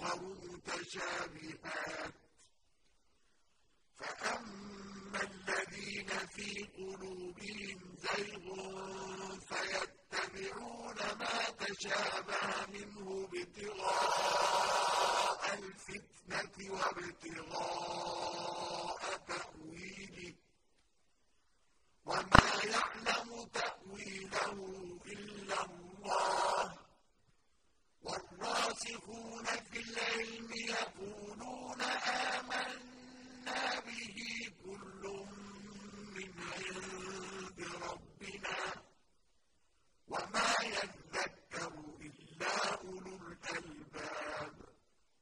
وأخر متشابهات. فأما الذين في قلوبهم زيغ فيتبعون ما تشابه منه ابتغاء الفتنة وابتغاء تأويله. وما يعلم تأويله إلا الله. والراسخون